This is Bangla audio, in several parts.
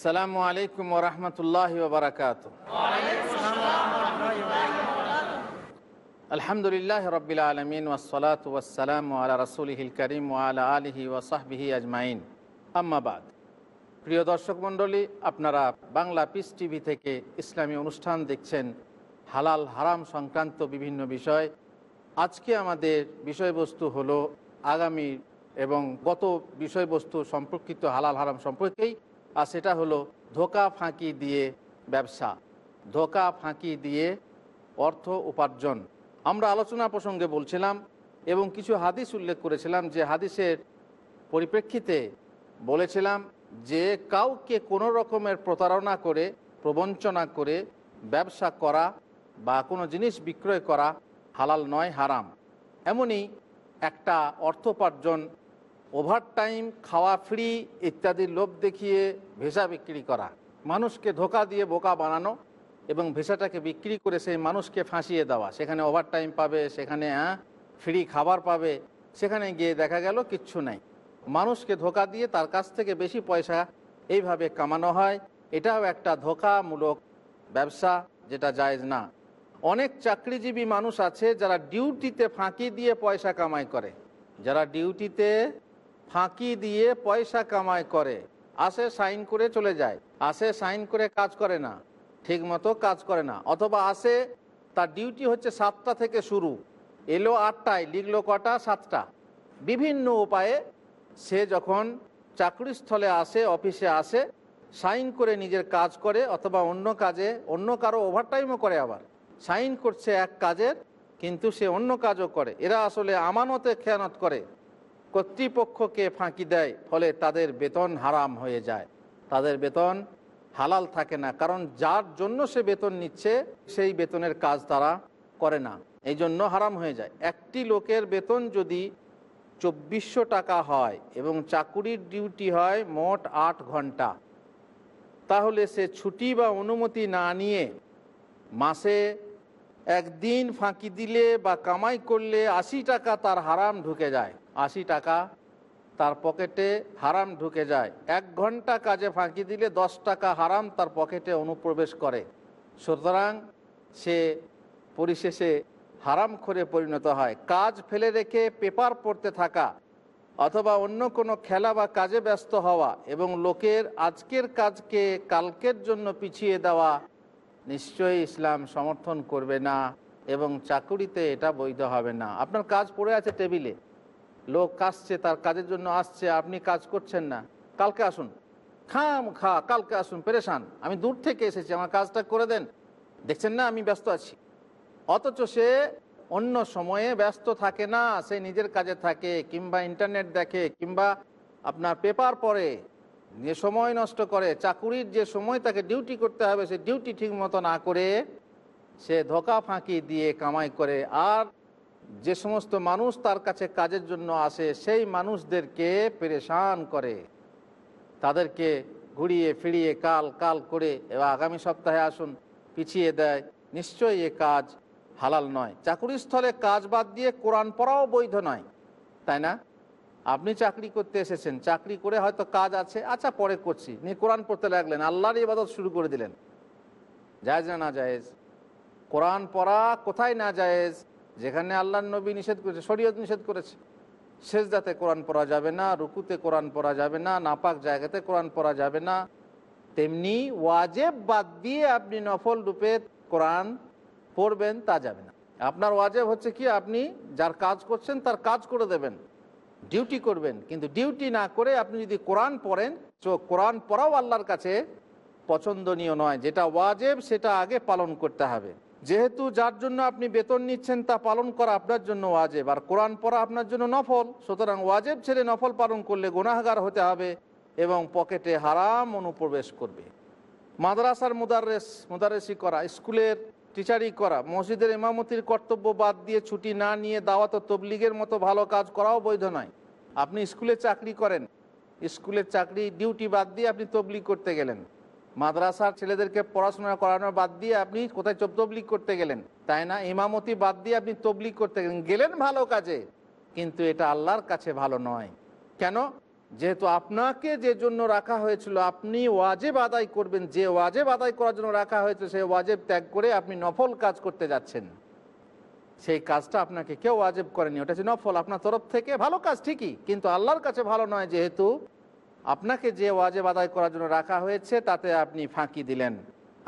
আসসালামু আলাইকুম ওরহমতুল্লাহ বারকাত আলহামদুলিল্লাহ রবিল আলমিন ওসলাত ওয়াসালাম আলা রসুলহিল করিম ওয়ালা আলহি ওসাহবিহি আজমাইন। আম্মাবাদ প্রিয় দর্শক মণ্ডলী, আপনারা বাংলা পিস টিভি থেকে ইসলামী অনুষ্ঠান দেখছেন হালাল হারাম সংক্রান্ত বিভিন্ন বিষয়। আজকে আমাদের বিষয়বস্তু হলো আগামী এবং গত বিষয়বস্তু সম্পর্কিত হালাল হারাম সম্পর্কেই আর সেটা হলো ধোকা ফাঁকি দিয়ে ব্যবসা, ধোকা ফাঁকি দিয়ে অর্থ উপার্জন। আমরা আলোচনা প্রসঙ্গে বলছিলাম এবং কিছু হাদিস উল্লেখ করেছিলাম যে হাদিসের পরিপ্রেক্ষিতে বলেছিলাম যে কাউকে কোনো রকমের প্রতারণা করে, প্রবঞ্চনা করে ব্যবসা করা বা কোনো জিনিস বিক্রয় করা হালাল নয়, হারাম। এমনই একটা অর্থোপার্জন ওভারটাইম খাওয়া ফ্রি ইত্যাদির লোভ দেখিয়ে ভেসা বিক্রি করা। মানুষকে ধোকা দিয়ে বোকা বানানো এবং ভেসাটাকে বিক্রি করে সেই মানুষকে ফাঁসিয়ে দেওয়া। সেখানে ওভারটাইম পাবে, সেখানে ফ্রি খাবার পাবে, সেখানে গিয়ে দেখা গেল কিচ্ছু নাই। মানুষকে ধোকা দিয়ে তার কাছ থেকে বেশি পয়সা এইভাবে কামানো হয়। এটাও একটা ধোকামূলক ব্যবসা, যেটা জায়েজ না। অনেক চাকরিজীবী মানুষ আছে যারা ডিউটিতে ফাঁকি দিয়ে পয়সা কামাই করে। যারা ডিউটিতে ফাঁকি দিয়ে পয়সা কামাই করে। আসে সাইন করে চলে যায়। আসে সাইন করে কাজ করে না। ঠিক মতো কাজ করে না। অথবা আসে, তার ডিউটি হচ্ছে সাতটা থেকে শুরু। এলো আটটায়, লিখলো কটা? সাতটা। বিভিন্ন উপায়ে সে যখন চাকরিস্থলে আসে, অফিসে আসে, সাইন করে নিজের কাজ করে অথবা অন্য কাজে, অন্য কারও ওভারটাইমও করে আবার। সাইন করছে এক কাজের, কিন্তু সে অন্য কাজও করে। এরা আসলে আমানতে খেয়ানত করে। কর্তৃপক্ষকে ফাঁকি দেয়, ফলে তাদের বেতন হারাম হয়ে যায়। তাদের বেতন হালাল থাকে না, কারণ যার জন্য সে বেতন নিচ্ছে, সেই বেতনের কাজ তারা করে না। এই জন্য হারাম হয়ে যায়। একটি লোকের বেতন যদি চব্বিশশো টাকা হয় এবং চাকুরির ডিউটি হয় মোট আট ঘণ্টা, তাহলে সে ছুটি বা অনুমতি না নিয়ে মাসে একদিন ফাঁকি দিলে বা কামাই করলে আশি টাকা তার হারাম ঢুকে যায়। আশি টাকা, তার পকেটে হারাম ঢুকে যায়। এক ঘণ্টা কাজে ফাঁকি দিলে দশ টাকা হারাম তার পকেটে অনুপ্রবেশ করে। সুতরাং সে পরিশেষে হারাম করে পরিণত হয়। কাজ ফেলে রেখে পেপার পড়তে থাকা অথবা অন্য কোনো খেলা বা কাজে ব্যস্ত হওয়া এবং লোকের আজকের কাজকে কালকের জন্য পিছিয়ে দেওয়া নিশ্চয়ই ইসলাম সমর্থন করবে না এবং চাকুরিতে এটা বৈধ হবে না। আপনার কাজ পড়ে আছে টেবিলে। লোক আসছে, তার কাজের জন্য আসছে, আপনি কাজ করছেন না। কালকে আসুন। খাম খা, কালকে আসুন, পেরেশান। আমি দূর থেকে এসেছি, আমার কাজটা করে দেন। দেখছেন না, আমি ব্যস্ত আছি। অথচ সে অন্য সময়ে ব্যস্ত থাকে না, সে নিজের কাজে থাকে, কিংবা ইন্টারনেট দেখে, কিংবা আপনার পেপার পড়ে, যে সময় নষ্ট করে, চাকুরির যে সময় তাকে ডিউটি করতে হবে, সে ডিউটি ঠিক মতো না করে, সে ধোকা ফাঁকি দিয়ে কামাই করে, আর যে সমস্ত মানুষ তার কাছে কাজের জন্য আসে, সেই মানুষদেরকে পেরেশান করে। তাদেরকে ঘুরিয়ে ফিরিয়ে কাল কাল করে এবার আগামী সপ্তাহে আসুন, পিছিয়ে দেয়। নিশ্চয়ই এ কাজ হালাল নয়। চাকুরির স্থলে কাজ বাদ দিয়ে কোরআন পড়াও বৈধ নয়, তাই না? আপনি চাকরি করতে এসেছেন, চাকরি করে হয়তো কাজ আছে আচ্ছা পরে করছি। নিয়ে কোরআন পড়তে লাগলেন, আল্লাহর ইবাদত শুরু করে দিলেন। জায়েজ না না জায়েজ? কোরআন পড়া কোথায় না জায়েজ? যেখানে আল্লাহ নবী নিষেধ করেছে, শরীয়ত নিষেধ করেছে। সেজদাতে কোরআন পড়া যাবে না, রুকুতে কোরআন পড়া যাবে না, নাপাক জায়গাতে কোরআন পড়া যাবে না। তেমনি ওয়াজেব বাদ দিয়ে আপনি নফল রূপে কোরআন পড়বেন, তা যাবে না। আপনার ওয়াজেব হচ্ছে কি? আপনি যার কাজ করছেন, তার কাজ করে দেবেন, ডিউটি করবেন। কিন্তু ডিউটি না করে আপনি যদি কোরআন পড়েন, তো কোরআন পড়াও আল্লাহর কাছে পছন্দনীয় নয়। যেটা ওয়াজেব, সেটা আগে পালন করতে হবে। যেহেতু যার জন্য আপনি বেতন নিচ্ছেন তা পালন করা আপনার জন্য ওয়াজেব। আর কোরআন পড়া আপনার জন্য নফল। সুতরাং ওয়াজেব ছেড়ে নফল পালন করলে গুনাহগার হতে হবে এবং পকেটে হারাম অনুপ্রবেশ করবে। মাদ্রাসার মুদারেস মুদারেসি করা, স্কুলের টিচারি করা, মসজিদের ইমামতির কর্তব্য বাদ দিয়ে ছুটি না নিয়ে দাওয়াত তবলিগের মতো ভালো কাজ করাও বৈধ নয়। আপনি স্কুলে চাকরি করেন। স্কুলের চাকরি ডিউটি বাদ দিয়ে আপনি তবলিগ করতে গেলেন। মাদ্রাসার ছেলেদেরকে পড়াশোনা করানোর বাদ দিয়ে আপনি কোথায় চব তবলিগ করতে গেলেন? তাই না? ইমামতি বাদ দিয়ে আপনি তবলিগ করতে গেলেন। গেলেন ভালো কাজে, কিন্তু এটা আল্লাহর কাছে ভালো নয়। কেন? যেহেতু আপনাকে যে জন্য রাখা হয়েছিল, আপনি ওয়াজেব আদায় করবেন। যে ওয়াজেব আদায় করার জন্য রাখা হয়েছে, সেই ওয়াজেব ত্যাগ করে আপনি নফল কাজ করতে যাচ্ছেন। সেই কাজটা আপনাকে কেউ ওয়াজেব করেনি। ওটা হচ্ছে নফল। আপনার তরফ থেকে ভালো কাজ ঠিকই, কিন্তু আল্লাহর কাছে ভালো নয়, যেহেতু আপনাকে যে ওয়াজেব আদায় করার জন্য রাখা হয়েছে, তাতে আপনি ফাঁকি দিলেন।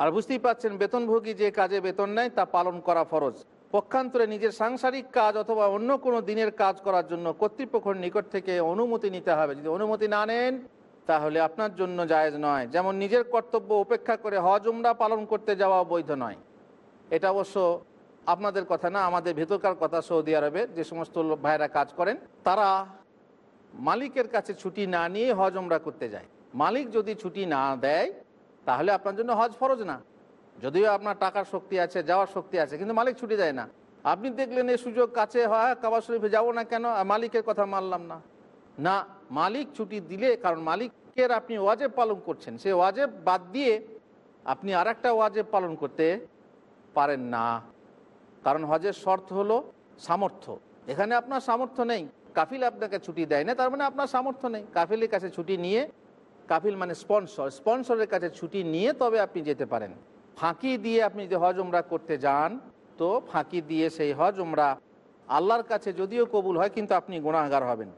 আর বুঝতেই পাচ্ছেন, বেতনভোগী যে কাজে বেতন নেয়, তা পালন করা ফরজ। পক্ষান্তরে নিজের সাংসারিক কাজ অথবা অন্য কোনো দিনের কাজ করার জন্য কর্তৃপক্ষের নিকট থেকে অনুমতি নিতে হবে। যদি অনুমতি না নেন, তাহলে আপনার জন্য জায়েজ নয়। যেমন নিজের কর্তব্য উপেক্ষা করে হজ, উমরা পালন করতে যাওয়া বৈধ নয়। এটা অবশ্য আপনাদের কথা না, আমাদের ভেতরকার কথা সৌদি আরবে যে সমস্ত ভাইরা কাজ করেন, তারা মালিকের কাছে ছুটি না নিয়ে হজ উমরা করতে যায়। মালিক যদি ছুটি না দেয়, তাহলে আপনার জন্য হজ ফরজ না। যদিও আপনার টাকার শক্তি আছে, যাওয়ার শক্তি আছে, কিন্তু মালিক ছুটি দেয় না। আপনি দেখলেন এই সুযোগ কাছে হয় কাবা শরীফে যাব না কেন? মালিকের কথা মানলাম না। না, মালিক ছুটি দিলে, কারণ মালিকের আপনি ওয়াজেব পালন করছেন। সে ওয়াজেব বাদ দিয়ে আপনি আর একটা ওয়াজেব পালন করতে পারেন না। কারণ হজের শর্ত হলো সামর্থ্য। এখানে আপনার সামর্থ্য নেই। কাফিল আপনাকে ছুটি দেয় না, তার মানে আপনার সামর্থ্য নেই। কাফিলের কাছে ছুটি নিয়ে, কাফিল মানে স্পন্সর স্পন্সরের কাছে ছুটি নিয়ে তবে আপনি যেতে পারেন। ফাঁকি দিয়ে আপনি যদি হজ উমরা করতে যান, তো ফাঁকি দিয়ে সেই হজ উমরা আল্লাহর কাছে যদিও কবুল হয়, কিন্তু আপনি গুণাগার হবেন।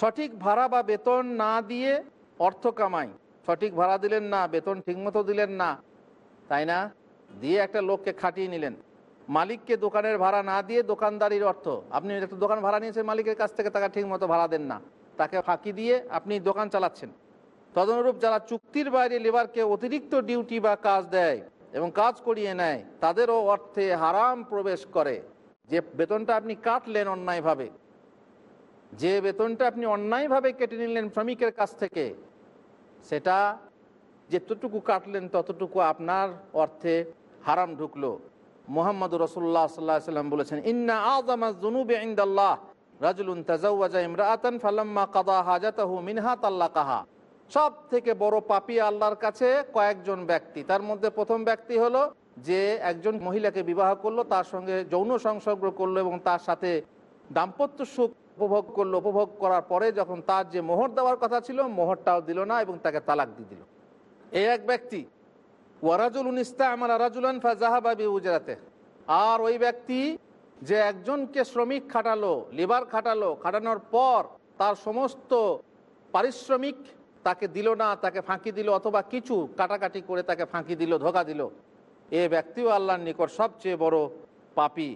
সঠিক ভাড়া বা বেতন না দিয়ে অর্থ কামাই। সঠিক ভাড়া দিলেন না, বেতন ঠিকমতো দিলেন না, তাই না? দিয়ে একটা লোককে খাটিয়ে নিলেন। মালিককে দোকানের ভাড়া না দিয়ে দোকানদারির অর্থ। আপনি একটা দোকান ভাড়া নিয়েছেন, মালিকের কাছ থেকে তাকে ঠিক মতো ভাড়া দেন না। তাকে ফাঁকি দিয়ে আপনি দোকান চালাচ্ছেন। তদনুরূপ যারা চুক্তির বাইরে লেবারকে অতিরিক্ত ডিউটি বা কাজ দেয় এবং কাজ করিয়ে নেয়, তাদেরও অর্থে হারাম প্রবেশ করে। যে বেতনটা আপনি কাটলেন অন্যায়ভাবে, যে বেতনটা আপনি অন্যায়ভাবে কেটে নিলেন শ্রমিকের কাছ থেকে, সেটা যেতটুকু কাটলেন ততটুকু আপনার অর্থে হারাম ঢুকলো। মোহাম্মদ রসুল্লাহ সাল্লাহ সাল্লাম বলেছেন, ইন্না আজমা জুনুবে ইন্দাল্লাহ রাজুলুন তাজাউজা ইমরাআতান ফালাম্মা কাদা হাজাতাহু মিনহা তাল্লাকাহা। সব থেকে বড় পাপি আল্লাহর কাছে কয়েকজন ব্যক্তি। তার মধ্যে প্রথম ব্যক্তি হলো যে একজন মহিলাকে বিবাহ করল, তার সঙ্গে যৌন সংসর্গ করল এবং তার সাথে দাম্পত্য সুখ উপভোগ করল। উপভোগ করার পরে যখন তার যে মোহর দেওয়ার কথা ছিল, মোহরটাও দিল না এবং তাকে তালাক দিয়ে দিল। এই এক ব্যক্তি উনিস্তা আমার রাজুলান ফাজাহাবাবি উজরাতে আর ওই ব্যক্তি যে একজনকে শ্রমিক খাটালো, লেবার খাটালো, খাটানোর পর তার সমস্ত পারিশ্রমিক তাকে দিল না, তাকে ফাঁকি দিল অথবা কিছু কাটাকাটি করে তাকে ফাঁকি দিল, ধোকা দিল। এ ব্যক্তিও আল্লাহর নিকট সবচেয়ে বড় পাপি।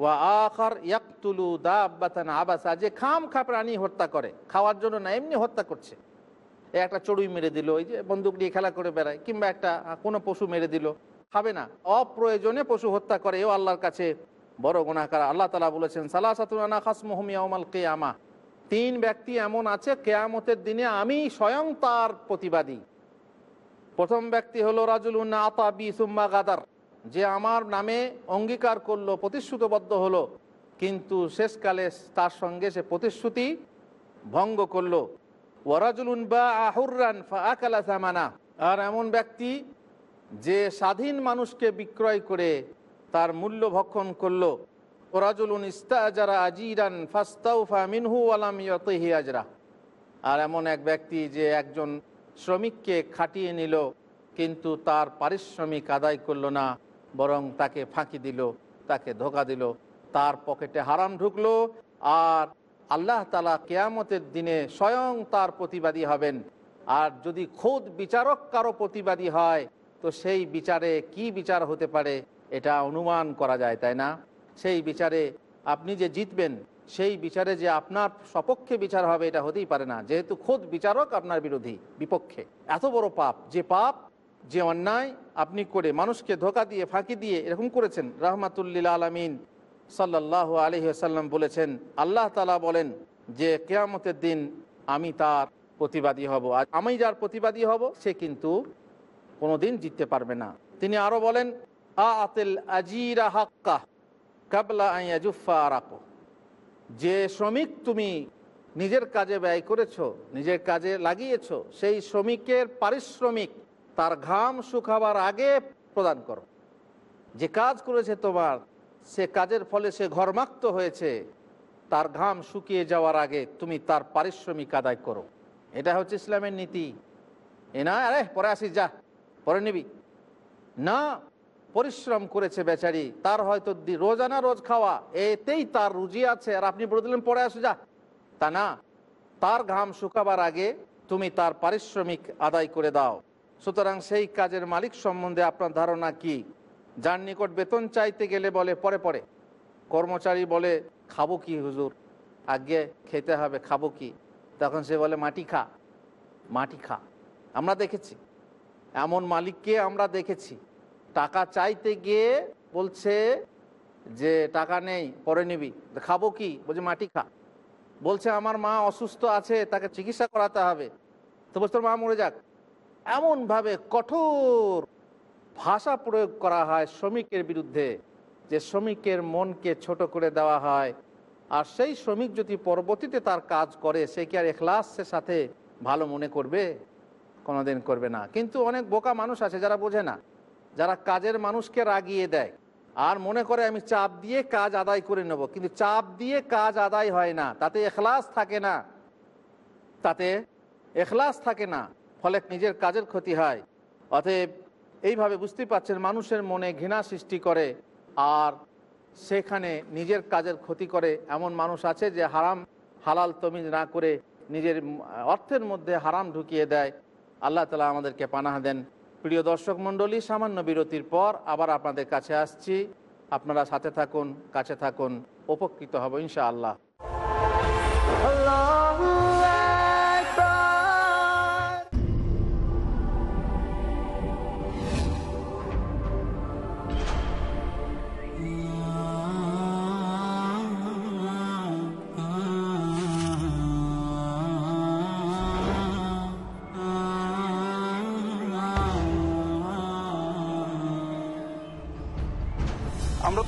ওয়া আখার ইয়াকতুলু দাব্বাতান আবাসা, যে খাম খা প্রাণী হত্যা করে, খাওয়ার জন্য না, এমনি হত্যা করছে। একটা চড়ুই মেরে দিল, ওই যে বন্দুক নিয়ে খেলা করে বেড়ায়, কিংবা একটা কোনো পশু মেরে দিল। খাবে না। অপ্রয়োজনে পশু হত্যা করে, এও আল্লাহর কাছে বড় গুণাকার আল্লাহ তালা বলেছেন, সালাসাতুনা খাসমহমিয়াউমাল কেয়ামা। তিন ব্যক্তি এমন আছে, কেয়ামতের দিনে আমি স্বয়ং তার প্রতিবাদী। প্রথম ব্যক্তি হলো রাজুল উন্না আতা বি সুম্মা গাদার। যে আমার নামে অঙ্গীকার করল, প্রতিশ্রুতবদ্ধ হলো, কিন্তু শেষকালে তার সঙ্গে সে প্রতিশ্রুতি ভঙ্গ করল। বা আর এমন ব্যক্তি যে স্বাধীন মানুষকে বিক্রয় করে তার মূল্য ভক্ষণ করল। ওরাজুলুন আজিরান ফাস্তাউফা আর এমন এক ব্যক্তি যে একজন শ্রমিককে খাটিয়ে নিল, কিন্তু তার পারিশ্রমিক আদায় করল না, বরং তাকে ফাঁকি দিল, তাকে ধোকা দিল, তার পকেটে হারাম ঢুকলো, আর আল্লাহ তালা কেয়ামতের দিনে স্বয়ং তার প্রতিবাদী হবেন। আর যদি খোদ বিচারক কারও প্রতিবাদী হয়, তো সেই বিচারে কি বিচার হতে পারে এটা অনুমান করা যায়, তাই না? সেই বিচারে আপনি যে জিতবেন, সেই বিচারে যে আপনার সপক্ষে বিচার হবে এটা হতেই পারে না। যেহেতু খোদ বিচারক আপনার বিরোধী, বিপক্ষে। এত বড় পাপ, যে পাপ, যে অন্যায় আপনি করে মানুষকে ধোকা দিয়ে, ফাঁকি দিয়ে এরকম করেছেন রহমাতুল্লিল আলমিন। সাল্লাহ আলহি আসাল্লাম বলেছেন, আল্লাহ তালা বলেন যে কেয়ামতের দিন আমি তার প্রতিবাদী হব। আর আমি যার প্রতিবাদী হব, সে কিন্তু কোনো দিন জিততে পারবে না। তিনি আরও বলেন আ আতেল আজিরা হাক্কা কাবলা আইয়াজুফা রাখো যে শ্রমিক তুমি নিজের কাজে ব্যয় করেছ, নিজের কাজে লাগিয়েছো, সেই শ্রমিকের পারিশ্রমিক তার ঘাম শুকাবার আগে প্রদান করো। যে কাজ করেছে তোমার সে কাজের ফলে সে ঘরমাক্ত হয়েছে। তার ঘাম শুকিয়ে যাওয়ার আগে তুমি তার পারিশ্রমিক আদায় করো। এটা হচ্ছে ইসলামের নীতি। এ না, আরে, পরে আসিস, যা, পরে নিবি। না, পরিশ্রম করেছে বেচারি, তার হয়তো রোজানা রোজ খাওয়া, এতেই তার রুজি আছে। আর আপনি বলে দিলেন, পরে আসো, যা। তা না, তার ঘাম শুকাবার আগে তুমি তার পারিশ্রমিক আদায় করে দাও। সুতরাং সেই কাজের মালিক সম্বন্ধে আপনার ধারণা কি? যার নিকট বেতন চাইতে গেলে বলে, পরে পরে। কর্মচারী বলে, খাব কি হুজুর? আগে খেতে হবে, খাব কি? তখন সে বলে, মাটি খা মাটি খা। আমরা দেখেছি। এমন মালিককে আমরা দেখেছি। টাকা চাইতে গিয়ে বলছে যে, টাকা নেই, পরে নিবি। খাব কি? বলছে, মাটি খা। বলছে, আমার মা অসুস্থ আছে, তাকে চিকিৎসা করাতে হবে। তো বলছে মা মরে যাক। এমনভাবে কঠোর ভাষা প্রয়োগ করা হয় শ্রমিকের বিরুদ্ধে, যে শ্রমিকের মনকে ছোট করে দেওয়া হয়। আর সেই শ্রমিক যদি পরবর্তীতে তার কাজ করে, সে কি আর এখলাসের সাথে ভালো মনে করবে? কোনোদিন করবে না। কিন্তু অনেক বোকা মানুষ আছে যারা বোঝে না। যারা কাজের মানুষকে রাগিয়ে দেয়। আর মনে করে, আমি চাপ দিয়ে কাজ আদায় করে নেব। কিন্তু চাপ দিয়ে কাজ আদায় হয় না। তাতে এখলাস থাকে না। তাতে এখলাস থাকে না। ফলে নিজের কাজের ক্ষতি হয়। অতএব এইভাবে বুঝতেই পাচ্ছেন, মানুষের মনে ঘৃণা সৃষ্টি করে, আর সেখানে নিজের কাজের ক্ষতি করে এমন মানুষ আছে যে হারাম, হালাল তমিজ না করে নিজের অর্থের মধ্যে হারাম ঢুকিয়ে দেয়। আল্লাহ তালা আমাদেরকে পানাহ দেন। প্রিয় দর্শক মণ্ডলী, সামান্য বিরতির পর আবার আপনাদের কাছে আসছি। আপনারা সাথে থাকুন, কাছে থাকুন, উপকৃত হব ইনশাআল্লাহ। Allahu Akbar.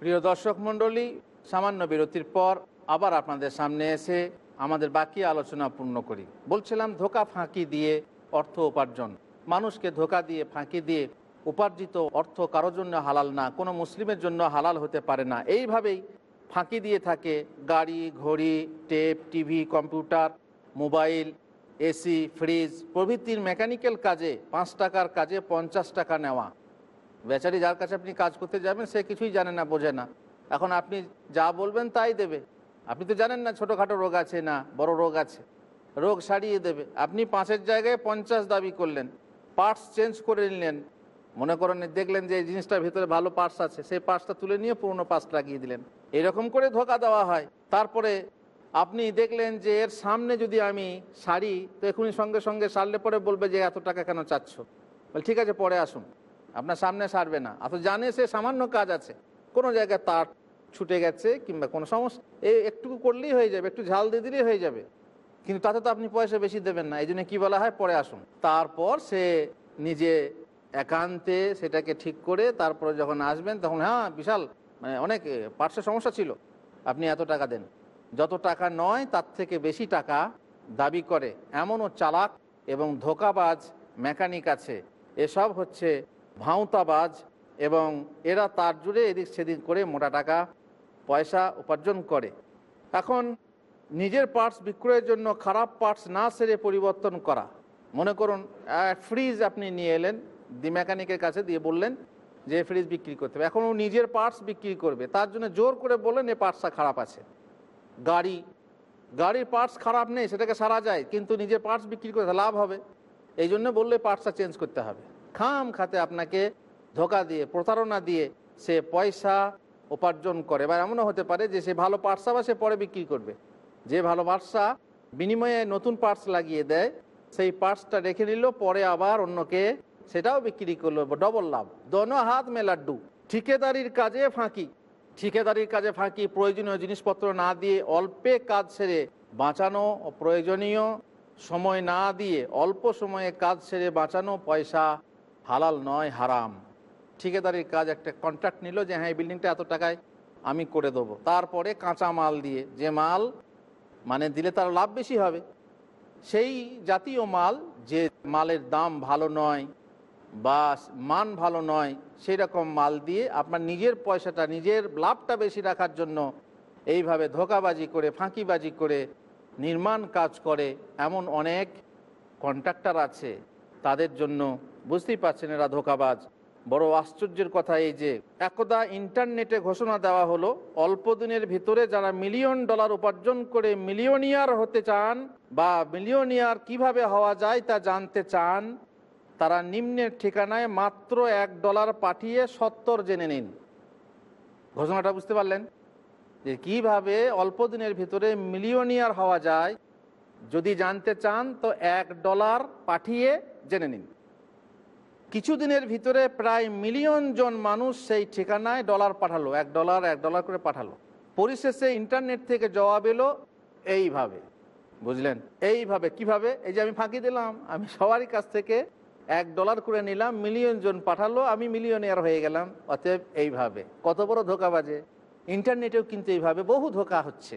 প্রিয় দর্শক মণ্ডলী, সামান্য বিরতির পর আবার আপনাদের সামনে এসে আমাদের বাকি আলোচনা পূর্ণ করি। বলছিলাম ধোকা ফাঁকি দিয়ে অর্থ উপার্জন। মানুষকে ধোকা দিয়ে, ফাঁকি দিয়ে উপার্জিত অর্থ কারোর জন্য হালাল না, কোনো মুসলিমের জন্য হালাল হতে পারে না। এইভাবেই ফাঁকি দিয়ে থাকে গাড়ি, ঘড়ি, tape, TV, computer, mobile, AC, fridge প্রভৃতির মেকানিক্যাল কাজে পাঁচ টাকার কাজে পঞ্চাশ টাকা নেওয়া। বেচারি যার কাছে আপনি কাজ করতে যাবেন, সে কিছুই জানে না, বোঝে না। এখন আপনি যা বলবেন তাই দেবে। আপনি তো জানেন না ছোটোখাটো রোগ আছে না বড় রোগ আছে। রোগ সারিয়ে দেবে। আপনি পাঁচের জায়গায় পঞ্চাশ দাবি করলেন, পার্টস চেঞ্জ করে নিলেন। মনে করেন, দেখলেন যে এই জিনিসটার ভিতরে ভালো পার্টস আছে, সেই পার্টসটা তুলে নিয়ে পুরনো পার্টস লাগিয়ে দিলেন। এরকম করে ধোকা দেওয়া হয়। তারপরে আপনি দেখলেন যে এর সামনে যদি আমি সারি, তো এখনই সঙ্গে সঙ্গে সারলে পরে বলবে যে, এত টাকা কেন চাচ্ছ? বলে, ঠিক আছে, পরে আসুন। আপনার সামনে সারবে না। অথচ জানে সে সামান্য কাজ আছে। কোনো জায়গায় তার ছুটে গেছে কিংবা কোনো সমস্যা এই একটু করলেই হয়ে যাবে, একটু ঝাল দিয়ে দিলেই হয়ে যাবে। কিন্তু তাতে তো আপনি পয়সা বেশি দেবেন না। এই জন্য কী বলা হয়? পরে আসুন। তারপর সে নিজে একান্তে সেটাকে ঠিক করে তারপরে যখন আসবেন তখন হ্যাঁ বিশাল মানে অনেক পার্শ্ব সমস্যা ছিল। আপনি এত টাকা দেন। যত টাকা নয়, তার থেকে বেশি টাকা দাবি করে। এমনও চালাক এবং ধোকাবাজ মেকানিক আছে। এসব হচ্ছে ভাঁওতাবাজ এবং এরা তার জুড়ে এদিক সেদিক করে মোটা টাকা পয়সা উপার্জন করে। এখন নিজের পার্টস বিক্রয়ের জন্য খারাপ পার্টস না সেরে পরিবর্তন করা। মনে করুন ফ্রিজ আপনি নিয়ে এলেন, দি মেকানিকের কাছে দিয়ে বললেন যে ফ্রিজ বিক্রি করতে হবে। এখন ও নিজের পার্টস বিক্রি করবে। তার জন্য জোর করে বললেন এ পার্টসটা খারাপ আছে। গাড়ি, গাড়ির পার্টস খারাপ নেই, সেটাকে সারা যায়, কিন্তু নিজের পার্টস বিক্রি করতে লাভ হবে। এই জন্য বললে পার্টসটা চেঞ্জ করতে হবে। খাম খাতে আপনাকে ধোকা দিয়ে, প্রতারণা দিয়ে সে পয়সা উপার্জন করে। বা এমনও হতে পারে যে সে ভালো পার্টসা বা সে পরে বিক্রি করবে। যে ভালো পার্টসা বিনিময়ে নতুন পার্টস লাগিয়ে দেয়, সেই পার্টসটা রেখে নিল পরে আবার অন্যকে সেটাও বিক্রি করল। ডবল লাভ। দোনো হাত মে লাড্ডু। ঠিকেদারির কাজে ফাঁকি। ঠিকাদারির কাজে ফাঁকি, প্রয়োজনীয় জিনিসপত্র না দিয়ে অল্পে কাজ সেরে বাঁচানো প্রয়োজনীয় সময় না দিয়ে অল্প সময়ে কাজ সেরে বাঁচানো পয়সা হালাল নয়, হারাম। ঠিকাদারির কাজ একটা কন্ট্রাক্ট নিল যে হ্যাঁ এই বিল্ডিংটা এত টাকায় আমি করে দেবো। তারপরে কাঁচা মাল দিয়ে, যে মাল মানে দিলে তার লাভ বেশি হবে। সেই জাতীয় মাল যে মালের দাম ভালো নয় বা মান ভালো নয় সেই রকম মাল দিয়ে আপনার নিজের পয়সাটা, নিজের লাভটা বেশি রাখার জন্য এইভাবে ধোকাবাজি করে, ফাঁকিবাজি করে নির্মাণ কাজ করে এমন অনেক কন্ট্রাক্টর আছে। তাদের জন্য বুঝতেই পারছেন এরা ধোকাবাজ। বড় আশ্চর্যের কথা এই যে, একদা ইন্টারনেটে ঘোষণা দেওয়া হলো, অল্প দিনের ভিতরে যারা মিলিয়ন ডলার উপার্জন করে মিলিয়নিয়ার হতে চান বা মিলিয়নিয়ার কীভাবে হওয়া যায় তা জানতে চান, তারা নিম্নের ঠিকানায় মাত্র এক ডলার পাঠিয়ে সত্তর জেনে নিন। ঘোষণাটা বুঝতে পারলেন? যে কীভাবে অল্প দিনের ভিতরে মিলিয়নিয়ার হওয়া যায়, যদি জানতে চান তো এক ডলার পাঠিয়ে জেনে নিন। কিছুদিনের ভিতরে প্রায় মিলিয়ন জন মানুষ সেই ঠিকানায় ডলার পাঠালো, এক ডলার এক ডলার করে পাঠালো। পরিশেষে ইন্টারনেট থেকে জবাব এলো, এইভাবে। বুঝলেন? এইভাবে, কীভাবে? এই যে আমি ফাঁকি দিলাম, আমি সবারই কাছ থেকে এক ডলার করে নিলাম, মিলিয়ন জন পাঠালো, আমি মিলিয়নিয়ার হয়ে গেলাম, অতএব এইভাবে। কত বড় ধোকা বাজে ইন্টারনেটেও কিন্তু এইভাবে, বহু ধোকা হচ্ছে।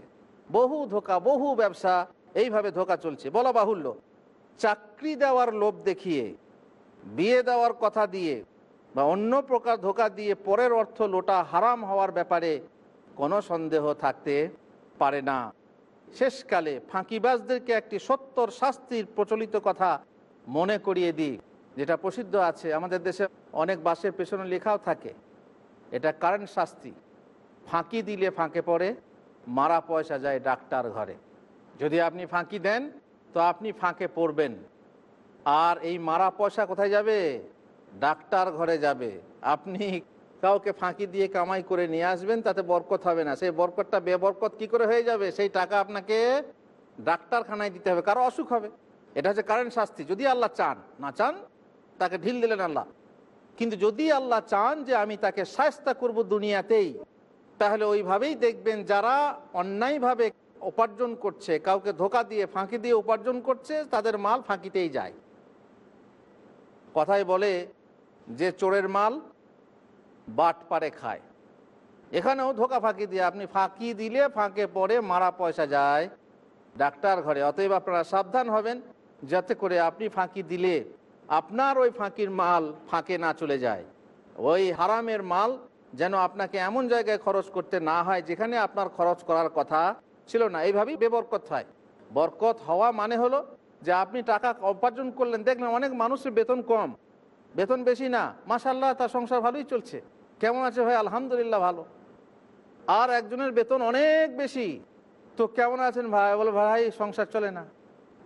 বহু ধোকা, বহু ব্যবসা, এইভাবে ধোকা চলছে। বলা বাহুল্য, চাকরি দেওয়ার লোভ দেখিয়ে বিয়ে দেওয়ার কথা দিয়ে বা অন্য প্রকার ধোকা দিয়ে পরের অর্থ লোটা হারাম হওয়ার ব্যাপারে কোনো সন্দেহ থাকতে পারে না। শেষকালে ফাঁকিবাজদেরকে একটি সত্তর শাস্তির প্রচলিত কথা মনে করিয়ে দিই, যেটা প্রসিদ্ধ আছে। আমাদের দেশে অনেক বাসের পেছনে লেখাও থাকে, এটা কারেন্ট শাস্তি। ফাঁকি দিলে ফাঁকে পড়ে, মারা পয়সা যায় ডাক্তার ঘরে। যদি আপনি ফাঁকি দেন, তো আপনি ফাঁকে পড়বেন। আর এই মারা পয়সা কোথায় যাবে? ডাক্তার ঘরে যাবে। আপনি কাউকে ফাঁকি দিয়ে কামাই করে নিয়ে আসবেন, তাতে বরকত হবে না। সেই বরকতটা, বেবরকত কি করে হয়ে যাবে? সেই টাকা আপনাকে ডাক্তারখানায় দিতে হবে, কারও অসুখ হবে। এটা হচ্ছে কারেন্ট শাস্তি। যদি আল্লাহ চান, না চান, তাকে ঢিল দিলেন আল্লাহ। কিন্তু যদি আল্লাহ চান যে আমি তাকে সায়স্তা করব দুনিয়াতেই, তাহলে ওইভাবেই দেখবেন যারা অন্যায়ভাবে উপার্জন করছে, কাউকে ধোকা দিয়ে, ফাঁকি দিয়ে উপার্জন করছে, তাদের মাল ফাঁকিতেই যায়। কথায় বলে যে চোরের মাল বাট পারে খায়। এখানেও ধোকা ফাঁকি দিয়ে আপনি ফাঁকি দিলে ফাঁকে পড়ে মারা পয়সা যায় ডাক্তার ঘরে। অতএব আপনারা সাবধান হবেন যাতে করে আপনি ফাঁকি দিলে আপনার ওই ফাঁকির মাল ফাঁকে না চলে যায়। ওই হারামের মাল যেন আপনাকে এমন জায়গায় খরচ করতে না হয় যেখানে আপনার খরচ করার কথা ছিল না। এইভাবেই বেবরকত হয়। বরকত হওয়া মানে হলো যে আপনি টাকা উপার্জন করলেন দেখলেন অনেক মানুষের বেতন কম। বেতন বেশি না। মাসাল্লাহ তার সংসার ভালোই চলছে। কেমন আছে ভাই? আলহামদুলিল্লাহ ভালো। আর একজনের বেতন অনেক বেশি। তো কেমন আছেন ভাই? বলে ভাই, সংসার চলে না।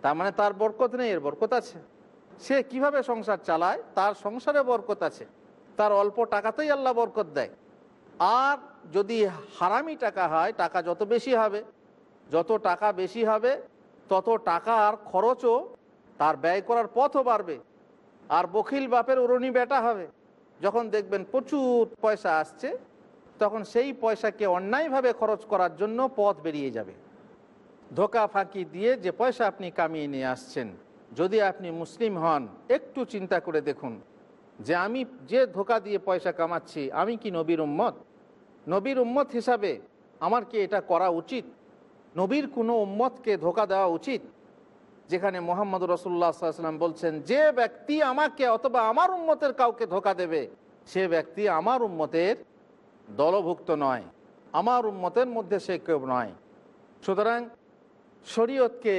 তার মানে তার বরকত নেই, এর বরকত আছে। সে কীভাবে সংসার চালায়? তার সংসারে বরকত আছে। তার অল্প টাকাতেই আল্লাহ বরকত দেয়। আর যদি হারামি টাকা হয়, টাকা যত বেশি হবে, যত টাকা বেশি হবে তত টাকার খরচও তার ব্যয় করার পথও বাড়বে আর বখিল বাপের উরণি বেটা হবে। যখন দেখবেন প্রচুর পয়সা আসছে, তখন সেই পয়সাকে অন্যায়ভাবে খরচ করার জন্য পথ বেরিয়ে যাবে। ধোকা ফাঁকি দিয়ে যে পয়সা আপনি কামিয়ে নিয়ে আসছেন, যদি আপনি মুসলিম হন, একটু চিন্তা করে দেখুন যে আমি যে ধোকা দিয়ে পয়সা কামাচ্ছি, আমি কি নবীর উম্মত? নবীর উম্মত হিসাবে আমার কি এটা করা উচিত? নবীর কোনো উম্মতকে ধোকা দেওয়া উচিত? যেখানে মোহাম্মদ রসুল্লাহ সাল্লাম বলছেন, যে ব্যক্তি আমাকে অথবা আমার উম্মতের কাউকে ধোকা দেবে, সে ব্যক্তি আমার উম্মতের দলভুক্ত নয়। আমার উম্মতের মধ্যে সে কেউ নয়। সুতরাং শরীয়তকে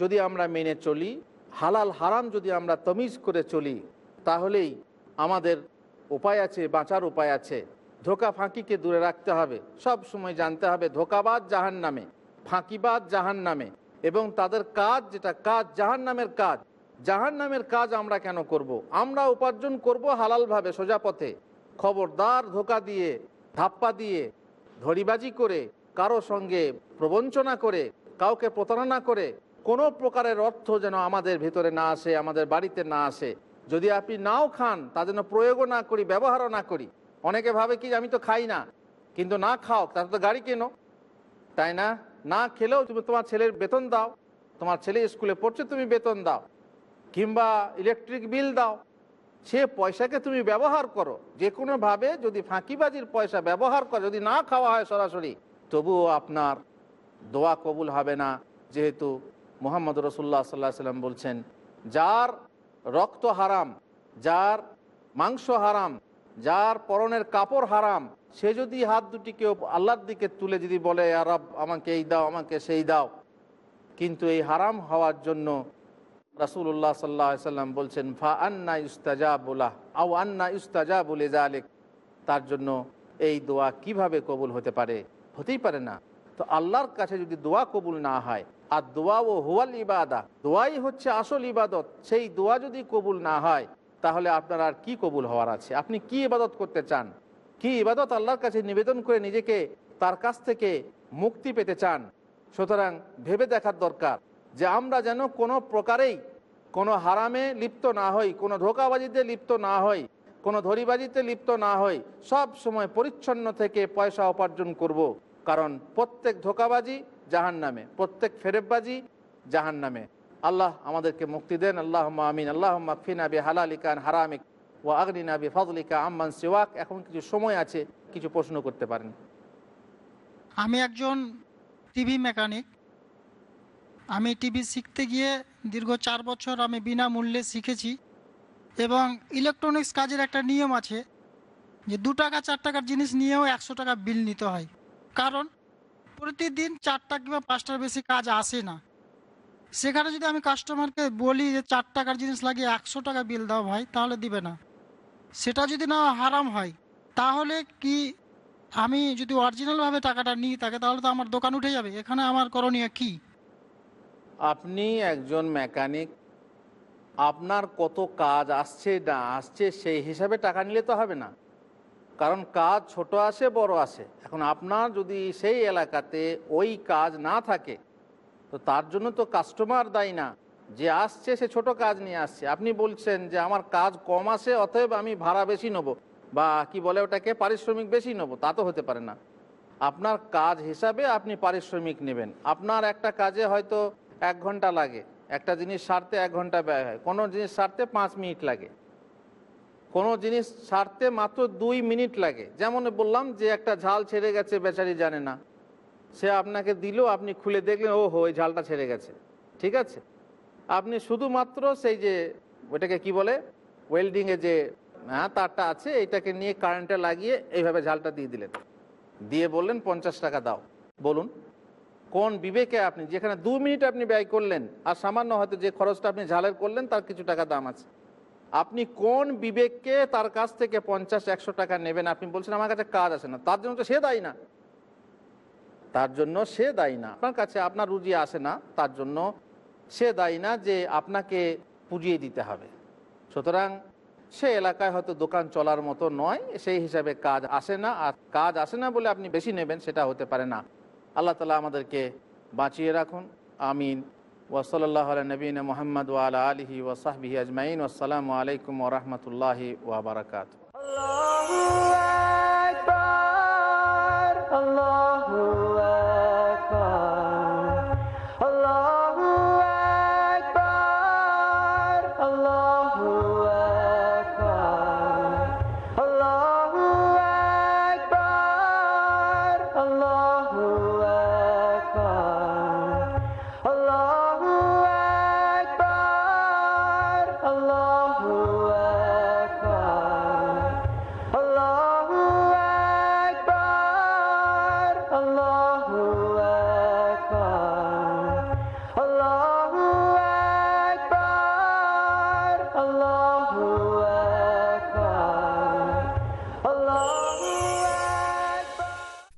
যদি আমরা মেনে চলি, হালাল হারাম যদি আমরা তমিজ করে চলি, তাহলেই আমাদের উপায় আছে, বাঁচার উপায় আছে। ধোকা ফাঁকিকে দূরে রাখতে হবে, সব সময় জানতে হবে ধোকাবাদ জাহান নামে ফাঁকিবাদ জাহান নামে এবং তাদের কাজ যেটা, কাজ জাহান নামের কাজ। জাহান নামের কাজ আমরা কেন করব। আমরা উপার্জন করব হালালভাবে, সোজা পথে। খবরদার ধোকা দিয়ে, ধাপ্পা দিয়ে ধরিবাজি করে, কারও সঙ্গে প্রবঞ্চনা করে, কাউকে প্রতারণা করে, কোনো প্রকারের অর্থ যেন আমাদের ভিতরে না আসে, আমাদের বাড়িতে না আসে। যদি আপনি নাও খান, তা যেন প্রয়োগও না করি, ব্যবহারও না করি। অনেকে ভাবে কি, আমি তো খাই না। কিন্তু না খাও তাতে তো গাড়ি কেনো? তাই না? না খেলেও তুমি তোমার ছেলের বেতন দাও। তোমার ছেলে স্কুলে পড়ছে, তুমি বেতন দাও। কিংবা ইলেকট্রিক বিল দাও। সে পয়সাকে তুমি ব্যবহার করো। যে কোনোভাবে যদি ফাঁকিবাজির পয়সা ব্যবহার করো, যদি না খাওয়া হয় সরাসরি, তবুও আপনার দোয়া কবুল হবে না। যেহেতু মোহাম্মদ রসুল্লাহ সাল্লাহ সাল্লাম বলছেন, যার রক্ত হারাম, যার মাংস হারাম, যার পরনের কাপড় হারাম সে যদি হাত দুটিকে আল্লাহর দিকে তুলে যদি বলে আরব আমাকে এই দাও, আমাকে সেই দাও। কিন্তু এই হারাম হওয়ার জন্য রাসুল্লাহ সাল্লাহ সাল্লাম বলছেন, ফা আন্না বোলাহ আও আন্না ইস্তাজা বলে জালেক তার জন্য এই দোয়া কীভাবে কবুল হতে পারে? হতেই পারে না। তো আল্লাহর কাছে যদি দোয়া কবুল না হয়, আর দোয়া ও হুয়াল ইবাদা, দোয়াই হচ্ছে আসল ইবাদত, সেই দোয়া যদি কবুল না হয়, তাহলে আপনার আর কি কবুল হওয়ার আছে? আপনি কি ইবাদত করতে চান? কি ইবাদত আল্লাহর কাছে নিবেদন করে নিজেকে তার কাছ থেকে মুক্তি পেতে চান? সুতরাং ভেবে দেখার দরকার যে আমরা যেন কোনো প্রকারেই কোনো হারামে লিপ্ত না হই, কোনো ধোকাবাজিতে লিপ্ত না হই, কোনো ধরিবাজিতে লিপ্ত না হই, সব সময় পরিচ্ছন্ন থেকে পয়সা উপার্জন করব। কারণ প্রত্যেক ধোকাবাজি জাহান নামে প্রত্যেক ফেরেববাজি জাহান নামে আল্লাহ আমাদেরকে মুক্তি দেন। আল্লাহ আমিন। আল্লাহ মাকফিনা বি হালালিকান হারামিক। ও আগ্নিনা বি ফজলিকা আম্মান সিওয়াক, এখন কিছু সময় আছে, কিছু প্রশ্ন করতে পারেন। আমি একজন টিভি মেকানিক। আমি টিভি শিখতে গিয়ে দীর্ঘ চার বছর আমি বিনামূল্যে শিখেছি এবং ইলেকট্রনিক্স কাজের একটা নিয়ম আছে যে দু টাকা, চার টাকার জিনিস নিয়েও একশো টাকা বিল নিতে হয়। কারণ প্রতিদিন চারটা কিংবা পাঁচটার বেশি কাজ আসে না। সেখানে যদি আমি কাস্টমারকে বলি যে চার টাকার জিনিস লাগিয়ে একশো টাকা বিল দাও ভাই, তাহলে দিবে না। সেটা যদি না হারাম হয়, তাহলে কি আমি যদি অরিজিনালভাবে টাকাটা নিই তাকে, তাহলে তো আমার দোকান উঠে যাবে। এখানে আমার করণীয় কি? আপনি একজন মেকানিক, আপনার কত কাজ আসছে না আসছে সেই হিসাবে টাকা নিলে তো হবে না। কারণ কাজ ছোট আসে, বড় আসে। এখন আপনার যদি সেই এলাকাতে ওই কাজ না থাকে, তো তার জন্য তো কাস্টমার দায়ী না। যে আসছে, সে ছোট কাজ নিয়ে আসছে। আপনি বলছেন যে, আমার কাজ কম আসে, অতএব আমি ভাড়া বেশি নেব। বা কি বলে ওটাকে, পারিশ্রমিক বেশি নেব? তা তো হতে পারে না। আপনার কাজ হিসাবে আপনি পারিশ্রমিক নেবেন। আপনার একটা কাজে হয়তো এক ঘণ্টা লাগে। একটা জিনিস সারতে এক ঘণ্টা ব্যয় হয়। কোনো জিনিস সারতে পাঁচ মিনিট লাগে। কোনো জিনিস সারতে মাত্র দুই মিনিট লাগে। যেমন বললাম যে, একটা ঝাল ছেড়ে গেছে, বেচারি জানে না। সে আপনাকে দিল, আপনি খুলে দেখলেন ও হো ওই ঝালটা ছেড়ে গেছে। ঠিক আছে? আপনি শুধুমাত্র সেই যে ওইটাকে কি বলে ওয়েল্ডিংয়ে যে হ্যাঁ তারটা আছে, এইটাকে নিয়ে কারেন্টে লাগিয়ে এইভাবে ঝালটা দিয়ে দিলেন। দিয়ে বললেন, পঞ্চাশ টাকা দাও। বলুন, কোন বিবেকে আপনি, যেখানে দু মিনিট আপনি ব্যয় করলেন, আর সামান্য হয়তো যে খরচটা আপনি ঝালের করলেন, তার কিছু টাকা দাম আছে। আপনি কোন বিবেককে তার কাছ থেকে পঞ্চাশ, একশো টাকা নেবেন? আপনি বলছেন, আমার কাছে কাজ আছে না। তার জন্য তো সে দায়ী না। তার জন্য সে দায়ী না। আপনার কাছে আপনার রুজি আসে না, তার জন্য সে দায়ী না যে আপনাকে পুজিয়ে দিতে হবে। সুতরাং সে এলাকায় হয়তো দোকান চলার মতো নয়, সেই হিসাবে কাজ আসে না। আর কাজ আসে না বলে আপনি বেশি নেবেন, সেটা হতে পারে না। আল্লাহ তালা আমাদেরকে বাঁচিয়ে রাখুন। আমিন। ওসলাল্লাহ নবীন মোহাম্মদ ওয়ালা আলহি ওসাহবিহি আজমাইন। আসসালামু আলাইকুম ওরহমতুল্লাহি ওবরাকাত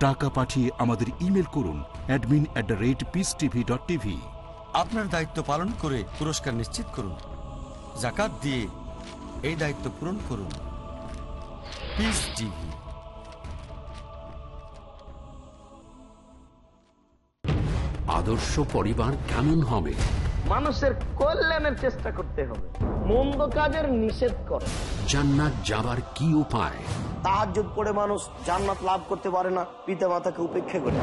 টাকা পাঠিয়ে আমাদের ইমেল করুন admin at the rate peace TV dot TV আপনার দায়িত্ব পালন করে পুরস্কার নিশ্চিত করুন। জাকাত দিয়ে এই দায়িত্ব পূরণ করুন। পিস টিভি আদর্শ পরিবার কেমন হবে? মানুষের কল্যাণের চেষ্টা করতে হবে। মন্দ কাজের নিষেধ করে। জান্নাত যাবার কি উপায়? তাহাজ পড়ে মানুষ জান্নাত লাভ করতে পারে না পিতা মাতাকে উপেক্ষা করে।